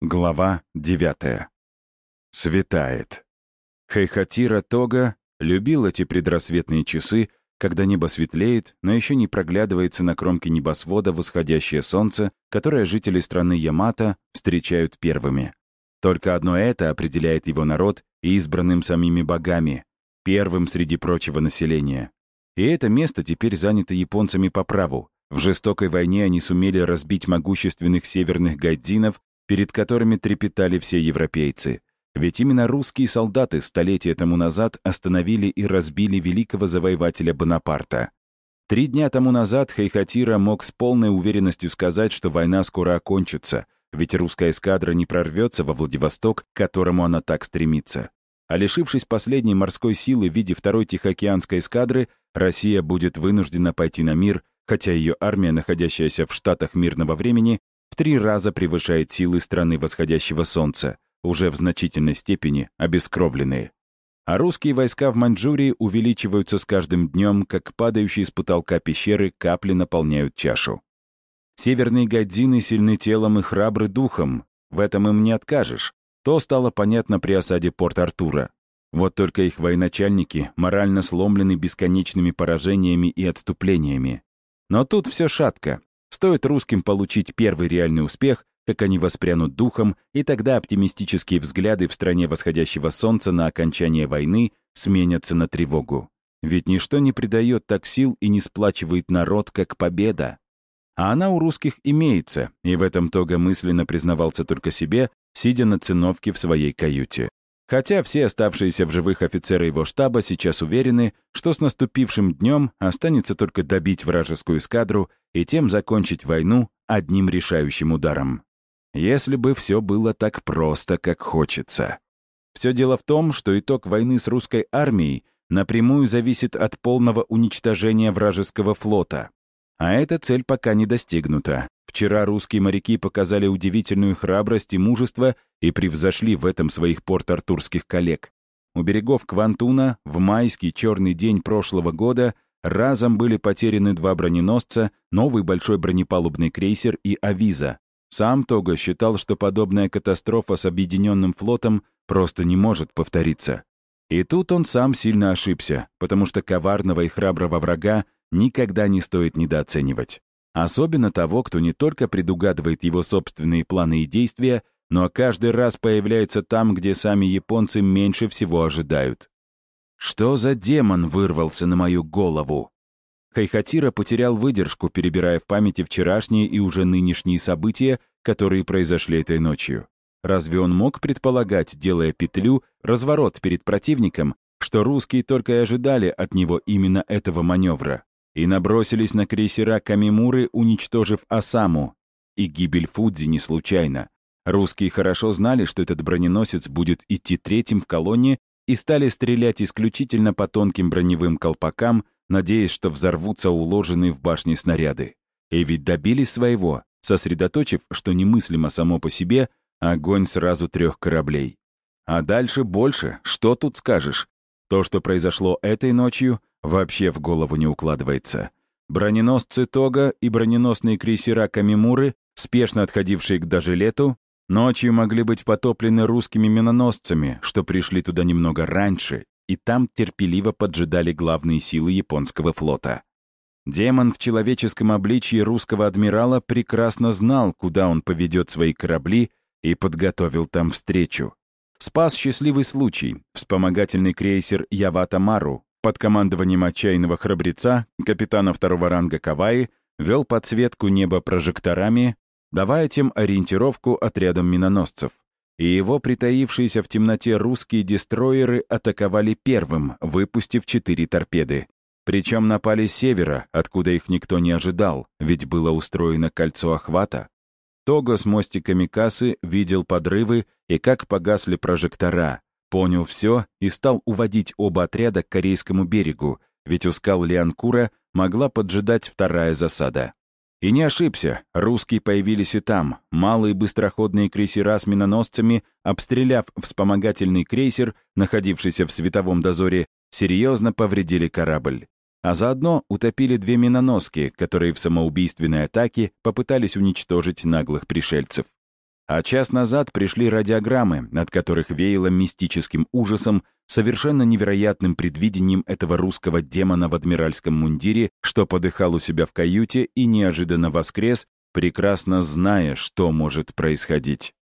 Глава 9. Светает. Хайхатира Тога любил эти предрассветные часы, когда небо светлеет, но еще не проглядывается на кромке небосвода восходящее солнце, которое жители страны Ямато встречают первыми. Только одно это определяет его народ и избранным самими богами, первым среди прочего населения. И это место теперь занято японцами по праву. В жестокой войне они сумели разбить могущественных северных гайдзинов перед которыми трепетали все европейцы. Ведь именно русские солдаты столетия тому назад остановили и разбили великого завоевателя Бонапарта. Три дня тому назад Хайхатира мог с полной уверенностью сказать, что война скоро окончится, ведь русская эскадра не прорвется во Владивосток, к которому она так стремится. А лишившись последней морской силы в виде второй Тихоокеанской эскадры, Россия будет вынуждена пойти на мир, хотя ее армия, находящаяся в Штатах мирного времени, три раза превышает силы страны восходящего солнца, уже в значительной степени обескровленные. А русские войска в Маньчжурии увеличиваются с каждым днем, как падающие с потолка пещеры капли наполняют чашу. Северные гадзины сильны телом и храбры духом, в этом им не откажешь. То стало понятно при осаде Порт-Артура. Вот только их военачальники морально сломлены бесконечными поражениями и отступлениями. Но тут все шатко. Стоит русским получить первый реальный успех, как они воспрянут духом, и тогда оптимистические взгляды в стране восходящего солнца на окончание войны сменятся на тревогу. Ведь ничто не придает так сил и не сплачивает народ, как победа. А она у русских имеется, и в этом Тога мысленно признавался только себе, сидя на циновке в своей каюте. Хотя все оставшиеся в живых офицеры его штаба сейчас уверены, что с наступившим днем останется только добить вражескую эскадру и тем закончить войну одним решающим ударом. Если бы все было так просто, как хочется. Все дело в том, что итог войны с русской армией напрямую зависит от полного уничтожения вражеского флота. А эта цель пока не достигнута. Вчера русские моряки показали удивительную храбрость и мужество и превзошли в этом своих порт-артурских коллег. У берегов Квантуна в майский черный день прошлого года разом были потеряны два броненосца, новый большой бронепалубный крейсер и «Авиза». Сам Того считал, что подобная катастрофа с объединенным флотом просто не может повториться. И тут он сам сильно ошибся, потому что коварного и храброго врага никогда не стоит недооценивать. Особенно того, кто не только предугадывает его собственные планы и действия, но каждый раз появляется там, где сами японцы меньше всего ожидают. Что за демон вырвался на мою голову? Хайхатира потерял выдержку, перебирая в памяти вчерашние и уже нынешние события, которые произошли этой ночью. Разве он мог предполагать, делая петлю, разворот перед противником, что русские только и ожидали от него именно этого маневра? И набросились на крейсера Камимуры, уничтожив Осаму. И гибель Фудзи не случайна. Русские хорошо знали, что этот броненосец будет идти третьим в колонне и стали стрелять исключительно по тонким броневым колпакам, надеясь, что взорвутся уложенные в башне снаряды. И ведь добились своего, сосредоточив, что немыслимо само по себе, огонь сразу трех кораблей. А дальше больше, что тут скажешь? То, что произошло этой ночью, вообще в голову не укладывается. Броненосцы Тога и броненосные крейсера Камимуры, спешно отходившие к Дажелету, ночью могли быть потоплены русскими миноносцами, что пришли туда немного раньше, и там терпеливо поджидали главные силы японского флота. Демон в человеческом обличье русского адмирала прекрасно знал, куда он поведет свои корабли, и подготовил там встречу. Спас счастливый случай. Вспомогательный крейсер Явата Мару, под командованием отчаянного храбреца, капитана второго ранга Каваи, вел подсветку неба прожекторами, давая тем ориентировку отрядам миноносцев. И его притаившиеся в темноте русские дестроеры атаковали первым, выпустив четыре торпеды. Причем напали с севера, откуда их никто не ожидал, ведь было устроено кольцо охвата. Того с мостиками кассы видел подрывы и как погасли прожектора, Понял все и стал уводить оба отряда к корейскому берегу, ведь у скал Лианкура могла поджидать вторая засада. И не ошибся, русские появились и там. Малые быстроходные крейсера с миноносцами, обстреляв вспомогательный крейсер, находившийся в световом дозоре, серьезно повредили корабль. А заодно утопили две миноноски, которые в самоубийственной атаке попытались уничтожить наглых пришельцев. А час назад пришли радиограммы, над которых веяло мистическим ужасом, совершенно невероятным предвидением этого русского демона в адмиральском мундире, что подыхал у себя в каюте и неожиданно воскрес, прекрасно зная, что может происходить.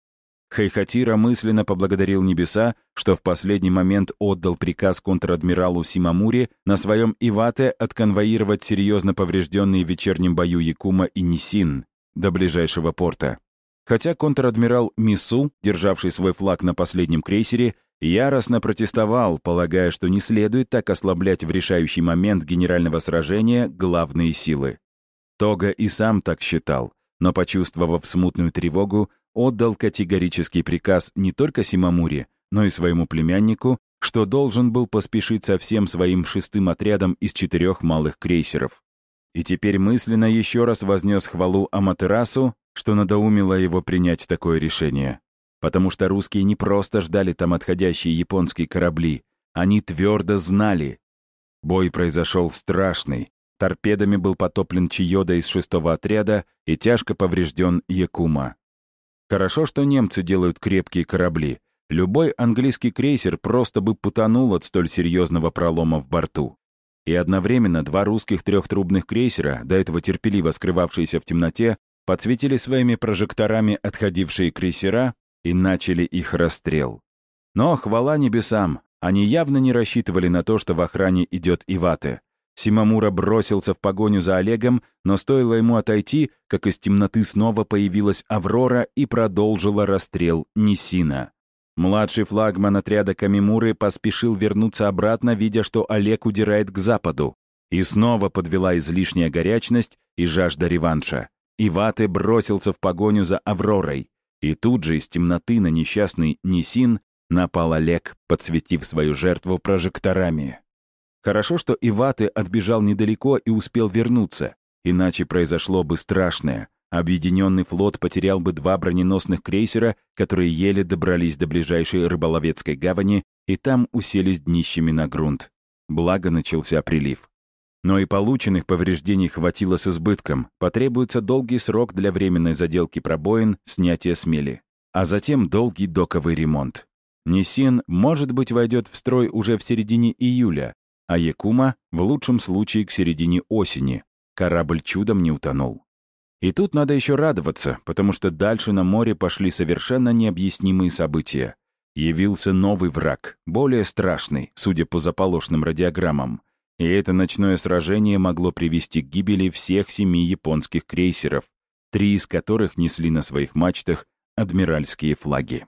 Хайхатира мысленно поблагодарил небеса, что в последний момент отдал приказ контр-адмиралу Симамури на своем Ивате отконвоировать серьезно поврежденные в вечернем бою Якума и Нисин до ближайшего порта. Хотя контр-адмирал Мису, державший свой флаг на последнем крейсере, яростно протестовал, полагая, что не следует так ослаблять в решающий момент генерального сражения главные силы. Тога и сам так считал, но, почувствовав смутную тревогу, отдал категорический приказ не только Симамуре, но и своему племяннику, что должен был поспешить со всем своим шестым отрядом из четырех малых крейсеров. И теперь мысленно еще раз вознес хвалу Аматерасу, что надоумило его принять такое решение. Потому что русские не просто ждали там отходящие японские корабли, они твердо знали. Бой произошел страшный. Торпедами был потоплен Чиода из шестого отряда и тяжко поврежден Якума. Хорошо, что немцы делают крепкие корабли. Любой английский крейсер просто бы потонул от столь серьезного пролома в борту. И одновременно два русских трехтрубных крейсера, до этого терпеливо скрывавшиеся в темноте, подсветили своими прожекторами отходившие крейсера и начали их расстрел. Но хвала небесам, они явно не рассчитывали на то, что в охране идет Ивате. Симамура бросился в погоню за Олегом, но стоило ему отойти, как из темноты снова появилась Аврора и продолжила расстрел Нисина. Младший флагман отряда Камимуры поспешил вернуться обратно, видя, что Олег удирает к западу. И снова подвела излишняя горячность и жажда реванша. Иваты бросился в погоню за Авророй, и тут же из темноты на несчастный Нисин напал Олег, подсветив свою жертву прожекторами. Хорошо, что Иваты отбежал недалеко и успел вернуться, иначе произошло бы страшное. Объединенный флот потерял бы два броненосных крейсера, которые еле добрались до ближайшей рыболовецкой гавани и там уселись днищами на грунт. Благо начался прилив. Но и полученных повреждений хватило с избытком. Потребуется долгий срок для временной заделки пробоин, снятия смели. А затем долгий доковый ремонт. Нисин, может быть, войдет в строй уже в середине июля, а Якума — в лучшем случае к середине осени. Корабль чудом не утонул. И тут надо еще радоваться, потому что дальше на море пошли совершенно необъяснимые события. Явился новый враг, более страшный, судя по заполошным радиограммам. И это ночное сражение могло привести к гибели всех семи японских крейсеров, три из которых несли на своих мачтах адмиральские флаги.